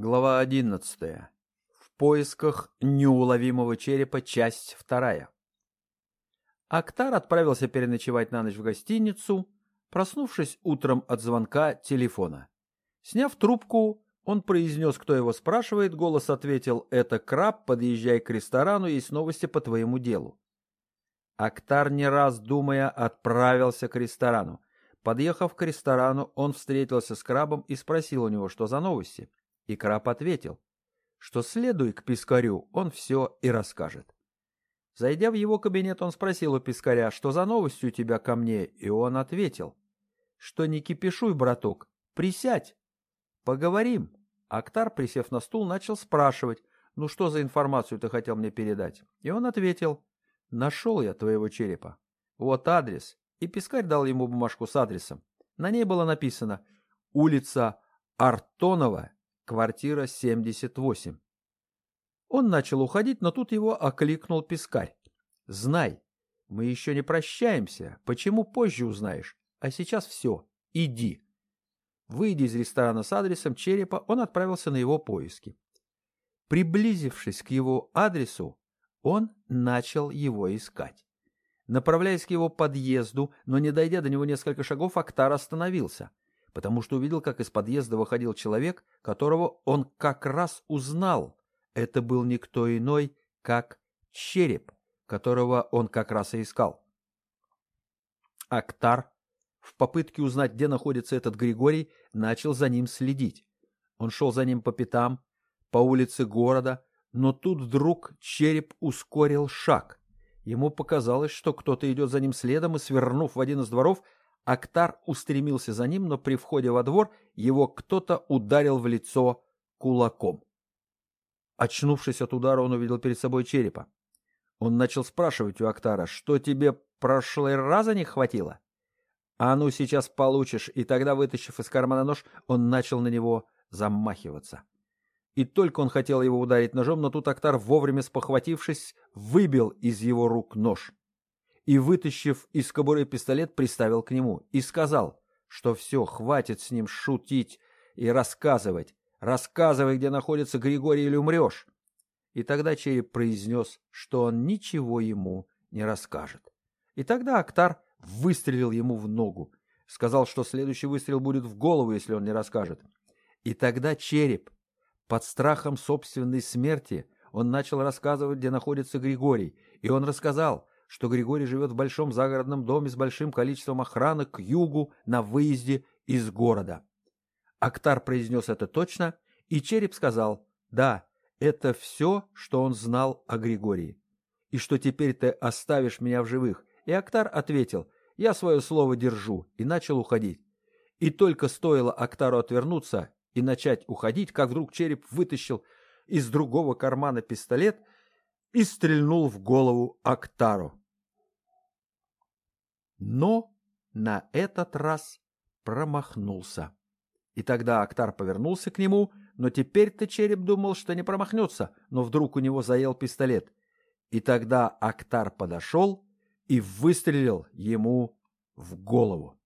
Глава одиннадцатая. В поисках неуловимого черепа. Часть вторая. Актар отправился переночевать на ночь в гостиницу, проснувшись утром от звонка телефона. Сняв трубку, он произнес, кто его спрашивает, голос ответил «Это краб, подъезжай к ресторану, есть новости по твоему делу». Актар, не раз думая, отправился к ресторану. Подъехав к ресторану, он встретился с крабом и спросил у него, что за новости. И краб ответил, что следуй к пискарю, он все и расскажет. Зайдя в его кабинет, он спросил у пискаря, что за новость у тебя ко мне, и он ответил, что не кипишуй, браток, присядь, поговорим. Актар, присев на стул, начал спрашивать, ну что за информацию ты хотел мне передать? И он ответил, нашел я твоего черепа. Вот адрес. И пискарь дал ему бумажку с адресом. На ней было написано «Улица Артонова, квартира 78». Он начал уходить, но тут его окликнул пискарь. «Знай, мы еще не прощаемся. Почему позже узнаешь? А сейчас все. Иди». Выйдя из ресторана с адресом черепа, он отправился на его поиски. Приблизившись к его адресу, он начал его искать. Направляясь к его подъезду, но не дойдя до него несколько шагов, Актар остановился, потому что увидел, как из подъезда выходил человек, которого он как раз узнал. Это был никто иной, как череп, которого он как раз и искал. Актар, в попытке узнать, где находится этот Григорий, начал за ним следить. Он шел за ним по пятам, по улице города, но тут вдруг череп ускорил шаг. Ему показалось, что кто-то идет за ним следом, и, свернув в один из дворов, Актар устремился за ним, но при входе во двор его кто-то ударил в лицо кулаком. Очнувшись от удара, он увидел перед собой черепа. Он начал спрашивать у Актара, что тебе прошлой раза не хватило? А ну, сейчас получишь, и тогда, вытащив из кармана нож, он начал на него замахиваться. И только он хотел его ударить ножом, но тут Актар, вовремя спохватившись, выбил из его рук нож. И, вытащив из кобуры пистолет, приставил к нему и сказал, что все, хватит с ним шутить и рассказывать. Рассказывай, где находится Григорий, или умрешь. И тогда череп произнес, что он ничего ему не расскажет. И тогда Актар выстрелил ему в ногу. Сказал, что следующий выстрел будет в голову, если он не расскажет. И тогда череп под страхом собственной смерти он начал рассказывать, где находится Григорий, и он рассказал, что Григорий живет в большом загородном доме с большим количеством охраны к югу на выезде из города. Актар произнес это точно, и Череп сказал, да, это все, что он знал о Григории. И что теперь ты оставишь меня в живых. И Актар ответил, я свое слово держу, и начал уходить. И только стоило Актару отвернуться, и начать уходить, как вдруг череп вытащил из другого кармана пистолет и стрельнул в голову Актару. Но на этот раз промахнулся. И тогда Актар повернулся к нему, но теперь-то череп думал, что не промахнется, но вдруг у него заел пистолет. И тогда Актар подошел и выстрелил ему в голову.